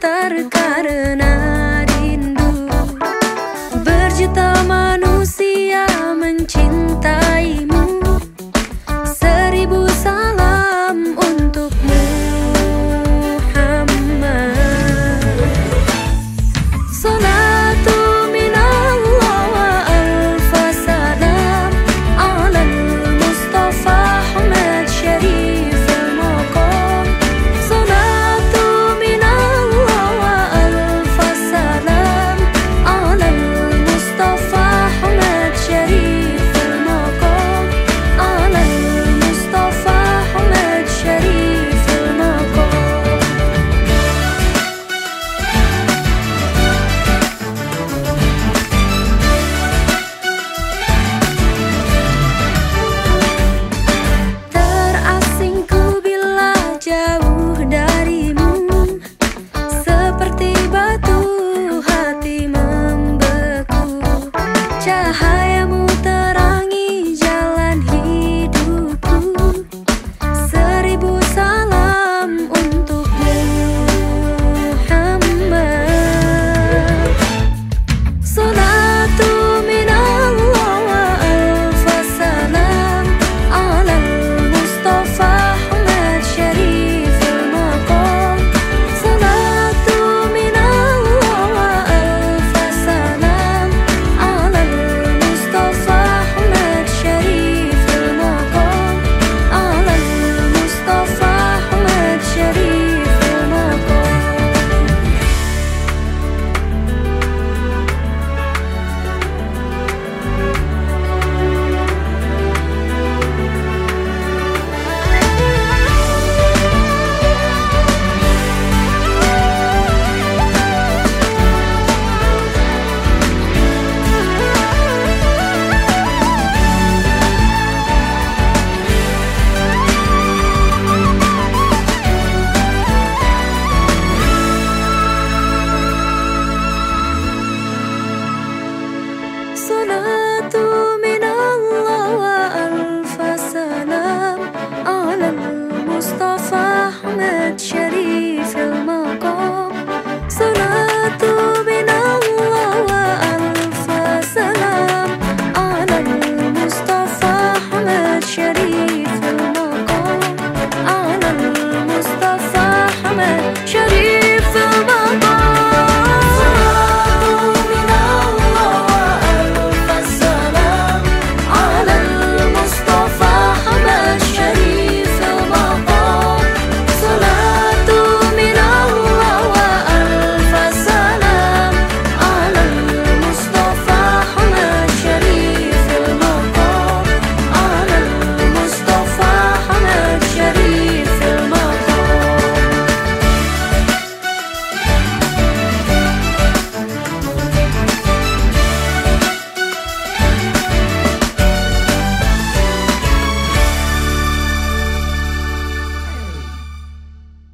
たるかるな